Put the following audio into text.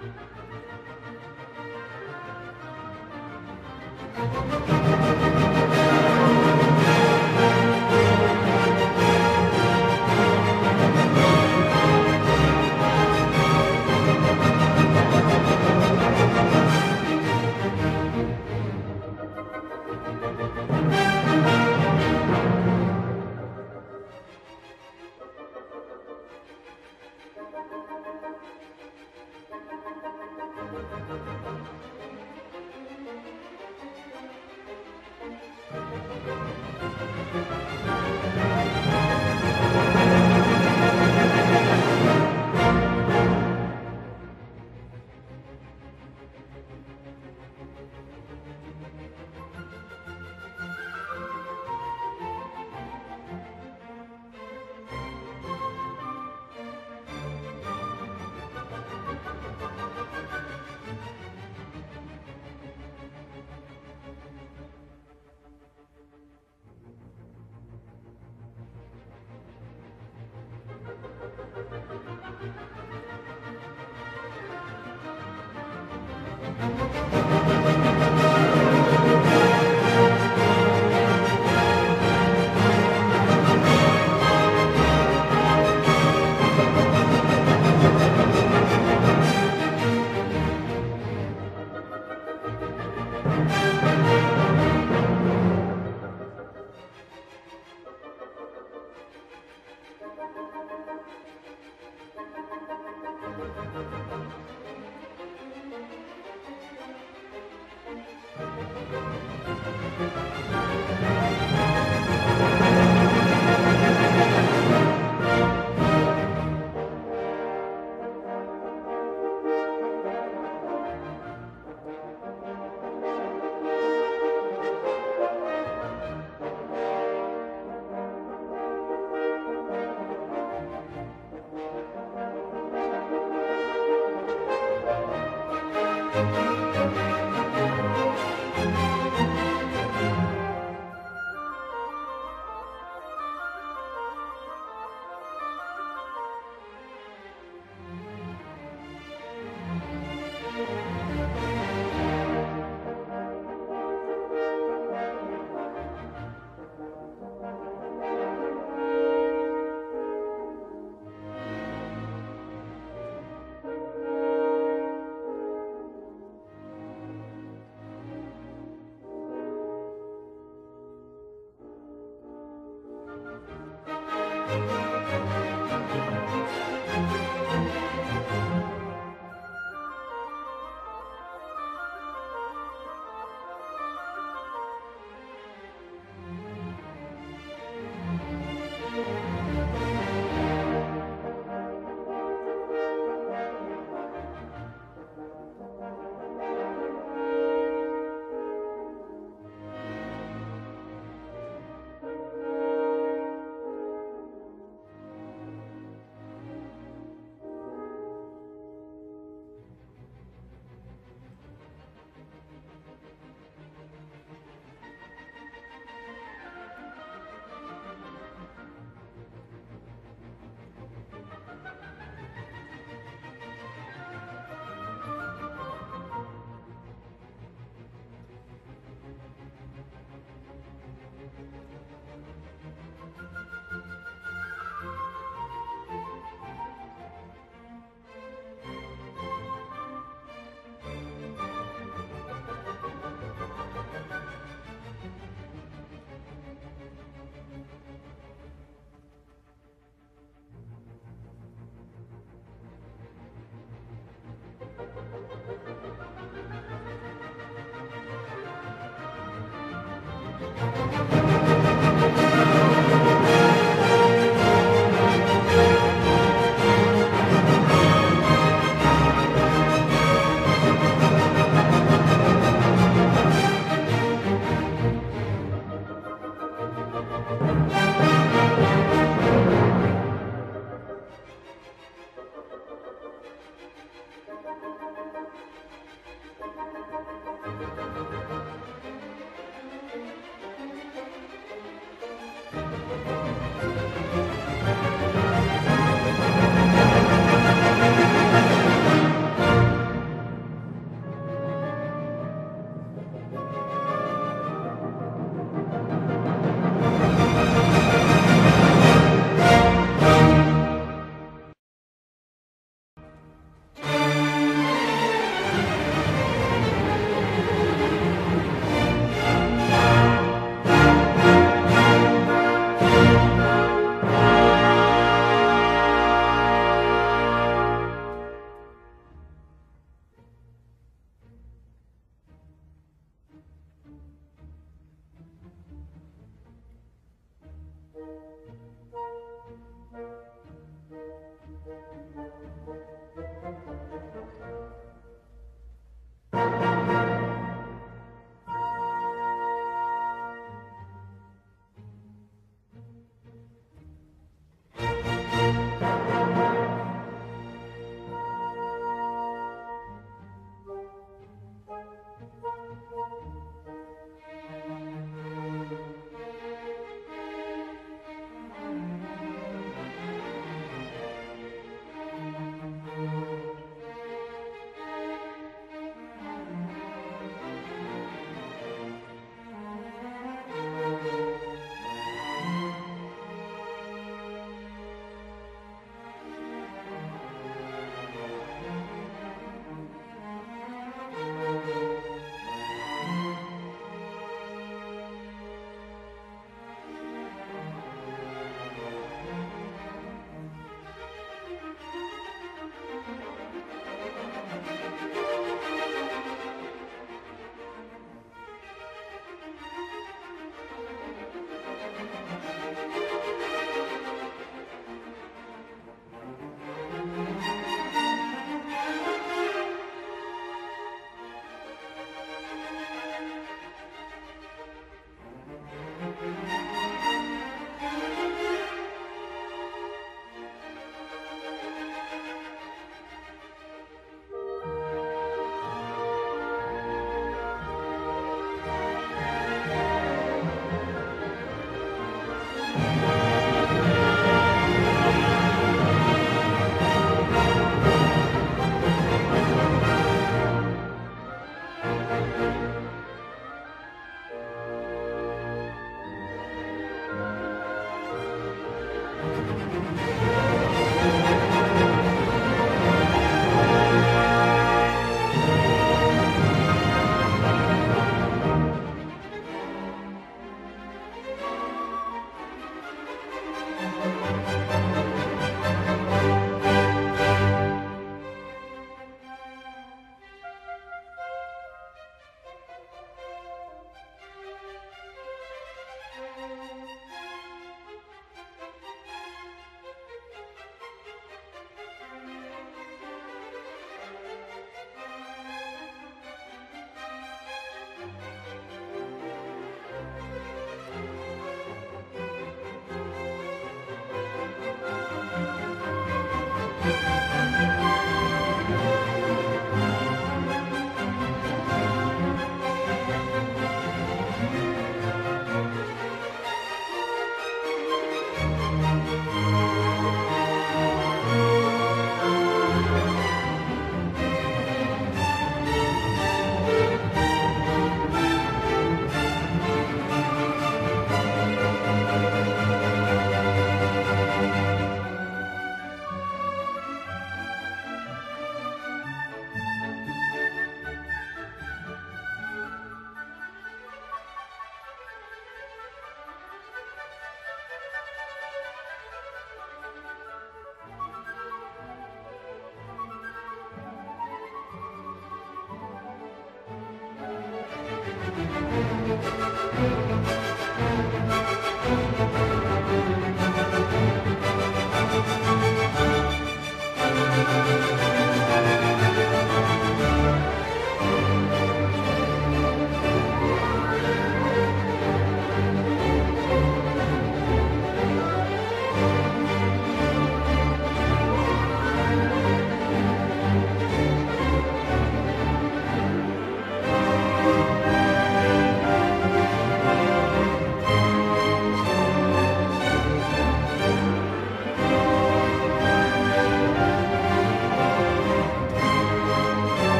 Música Thank you.